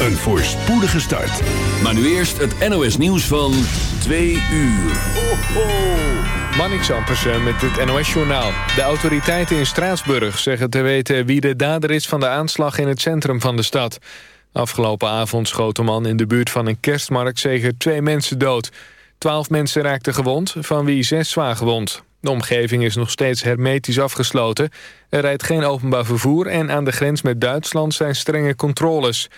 een voorspoedige start. Maar nu eerst het NOS nieuws van 2 uur. Ho, ho. Met het NOS-journaal. De autoriteiten in Straatsburg zeggen te weten wie de dader is van de aanslag in het centrum van de stad. Afgelopen avond schoot een man in de buurt van een kerstmarkt zeker twee mensen dood. Twaalf mensen raakten gewond, van wie zes zwaar gewond. De omgeving is nog steeds hermetisch afgesloten. Er rijdt geen openbaar vervoer en aan de grens met Duitsland zijn strenge controles.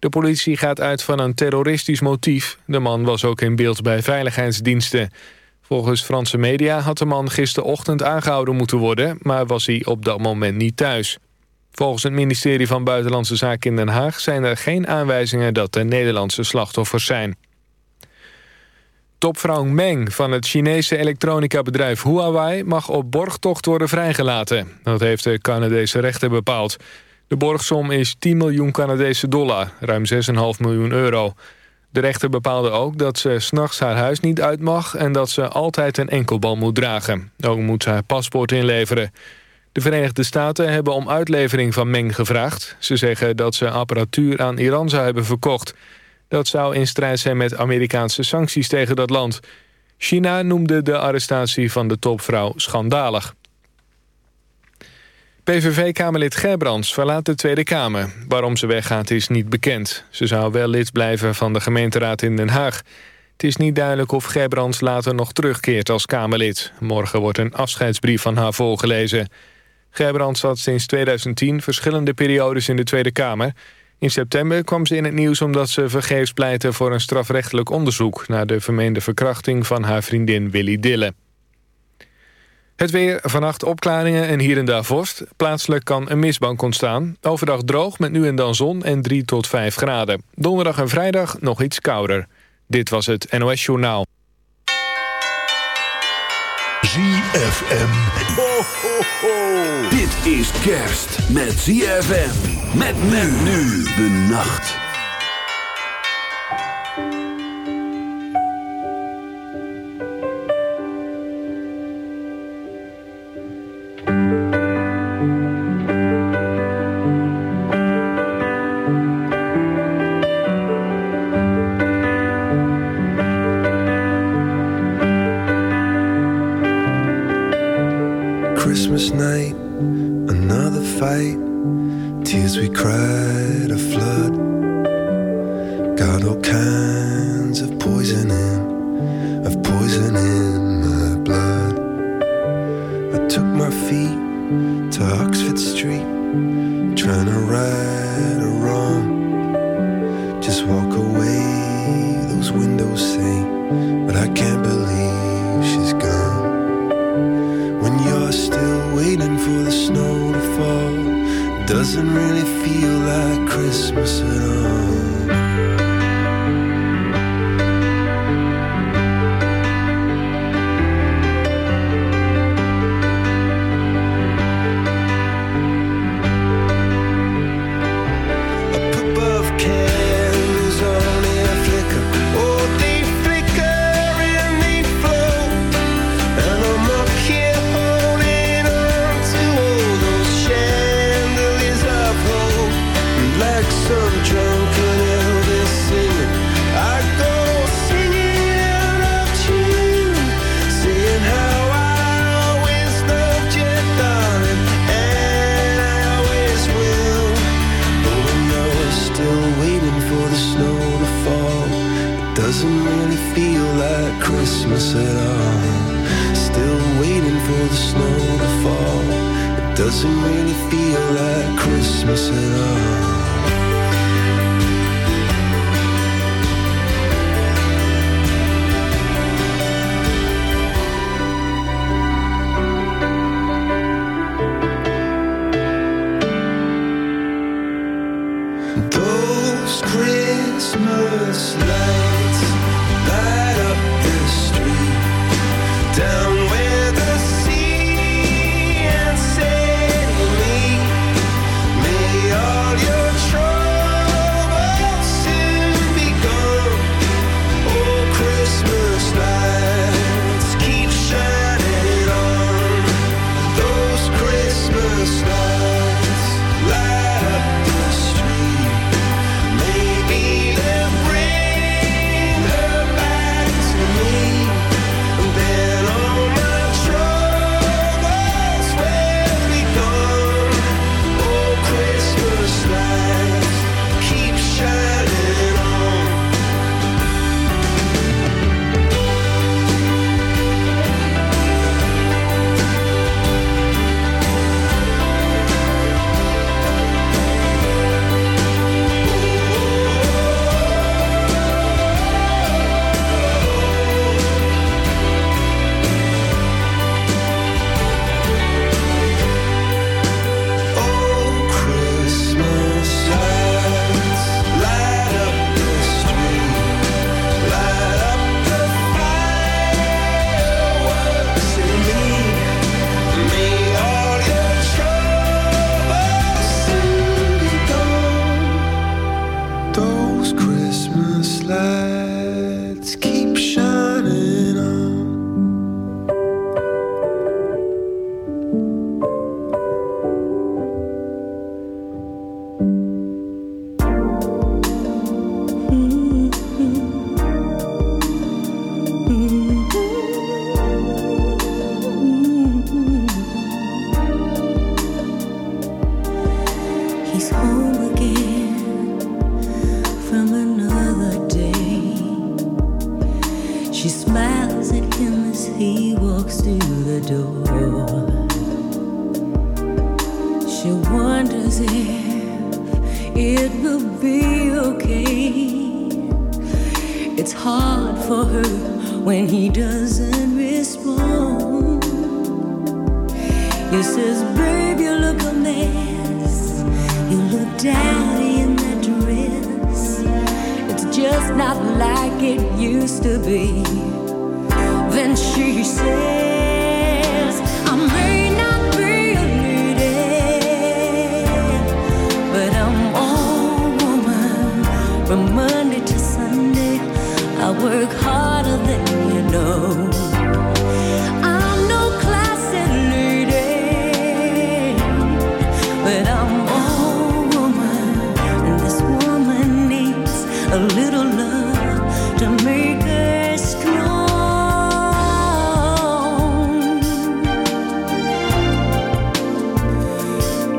De politie gaat uit van een terroristisch motief. De man was ook in beeld bij veiligheidsdiensten. Volgens Franse media had de man gisterochtend aangehouden moeten worden... maar was hij op dat moment niet thuis. Volgens het ministerie van Buitenlandse Zaken in Den Haag... zijn er geen aanwijzingen dat er Nederlandse slachtoffers zijn. Topvrouw Meng van het Chinese elektronica-bedrijf Huawei... mag op borgtocht worden vrijgelaten. Dat heeft de Canadese rechter bepaald. De borgsom is 10 miljoen Canadese dollar, ruim 6,5 miljoen euro. De rechter bepaalde ook dat ze s'nachts haar huis niet uit mag... en dat ze altijd een enkelbal moet dragen. Ook moet ze haar paspoort inleveren. De Verenigde Staten hebben om uitlevering van Meng gevraagd. Ze zeggen dat ze apparatuur aan Iran zou hebben verkocht... Dat zou in strijd zijn met Amerikaanse sancties tegen dat land. China noemde de arrestatie van de topvrouw schandalig. PVV-kamerlid Gerbrands verlaat de Tweede Kamer. Waarom ze weggaat is niet bekend. Ze zou wel lid blijven van de gemeenteraad in Den Haag. Het is niet duidelijk of Gerbrands later nog terugkeert als Kamerlid. Morgen wordt een afscheidsbrief van haar voorgelezen. Gerbrands zat sinds 2010 verschillende periodes in de Tweede Kamer... In september kwam ze in het nieuws omdat ze vergeefs pleitte voor een strafrechtelijk onderzoek... naar de vermeende verkrachting van haar vriendin Willy Dille. Het weer, vannacht opklaringen en hier en daar vorst. Plaatselijk kan een mistbank ontstaan. Overdag droog met nu en dan zon en 3 tot 5 graden. Donderdag en vrijdag nog iets kouder. Dit was het NOS Journaal. ZFM. Ho, ho, ho. Dit is kerst met ZFM. Met men nu de nacht. a little love to make us known.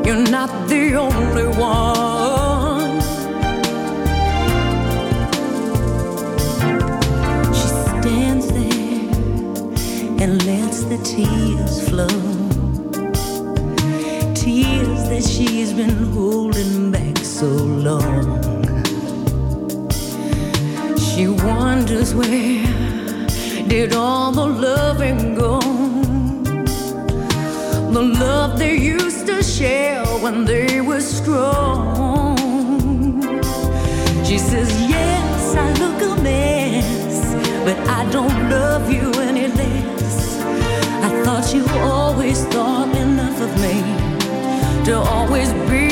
You're not the only one. She stands there and lets the tears flow, tears that she's been holding. to always be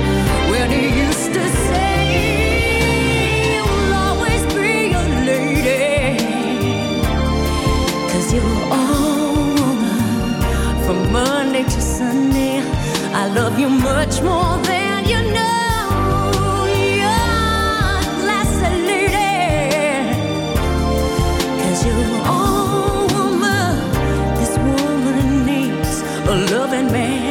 I love you much more than you know. You're a classy lady. Cause you're all woman, this woman needs a loving man.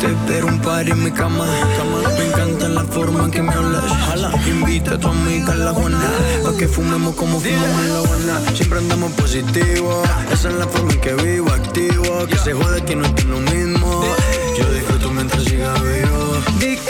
Te espero un par en mi cama. Me encanta la forma en que me hablas. Ojalá invita a tu amiga a la Juana. Pa' que fumemos como fumamos en la Habana. Siempre andamos positivo. Esa es la forma en que vivo, activo. Que se jode que no es lo mismo. Yo disfruto mientras siga vivo.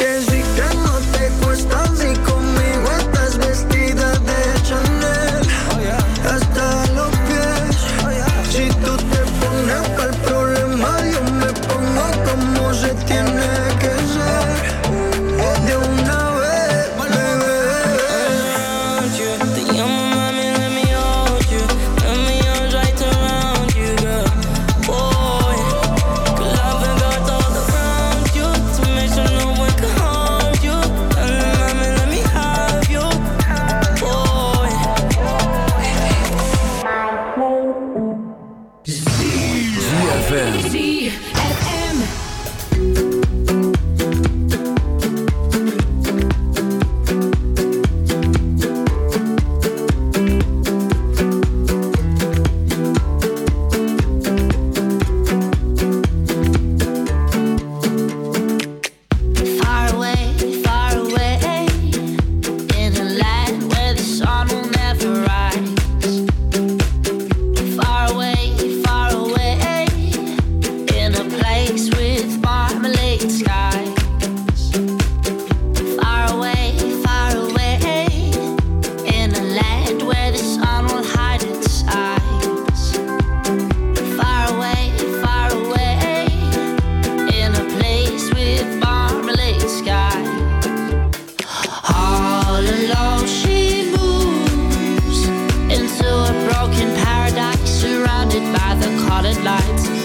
lights.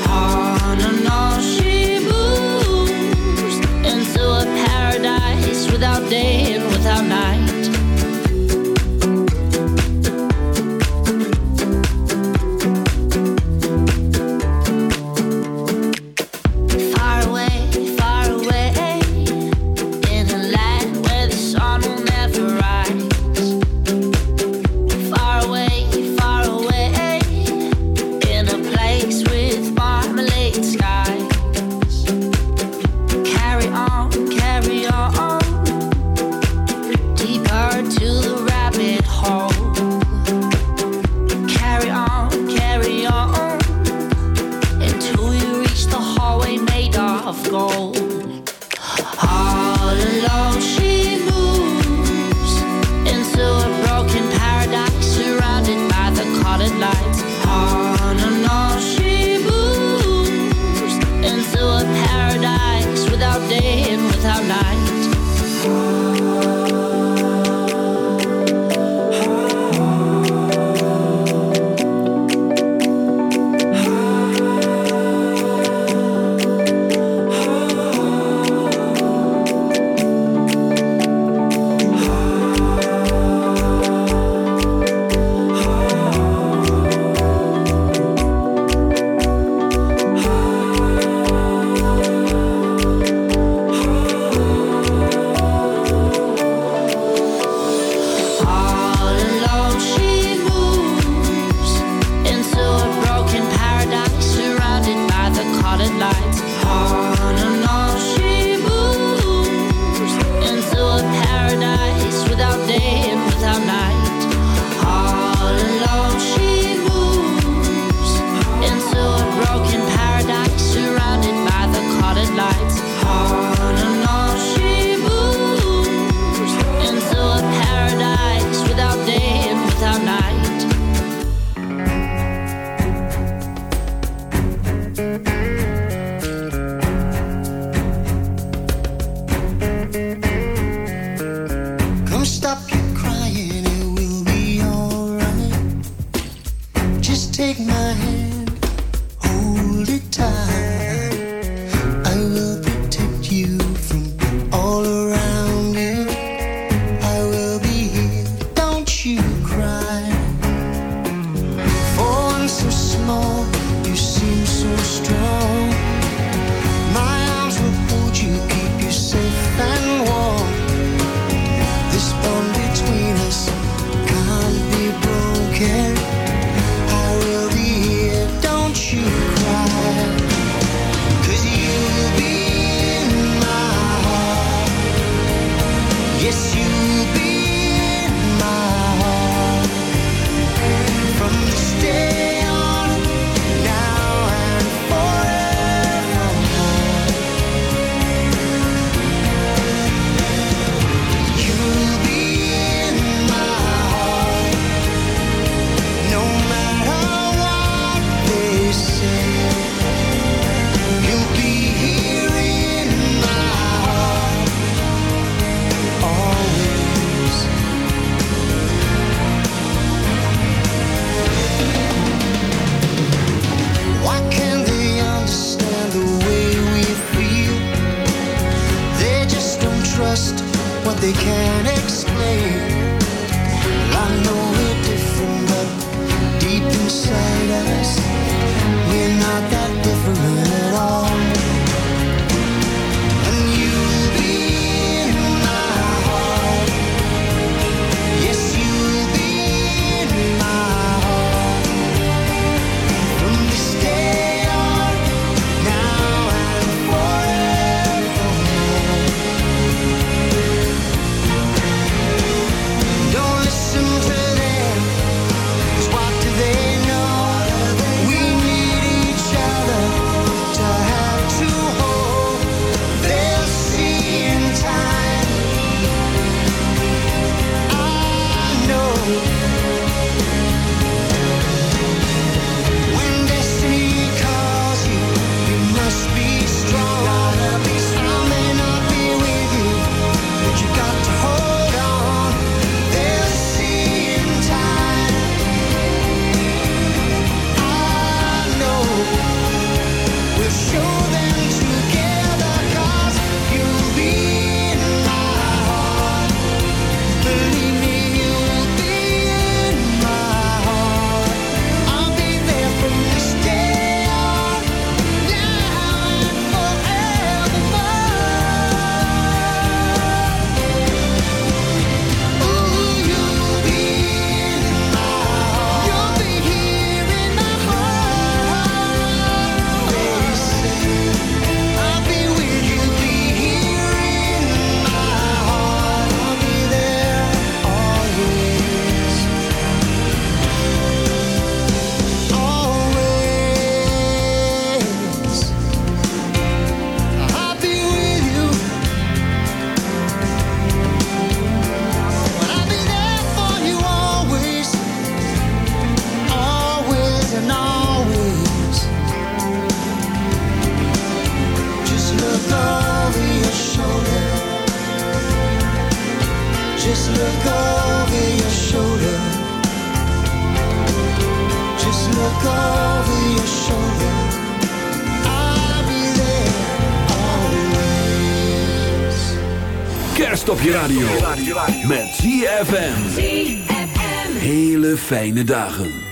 Fijne dagen.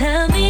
Tell me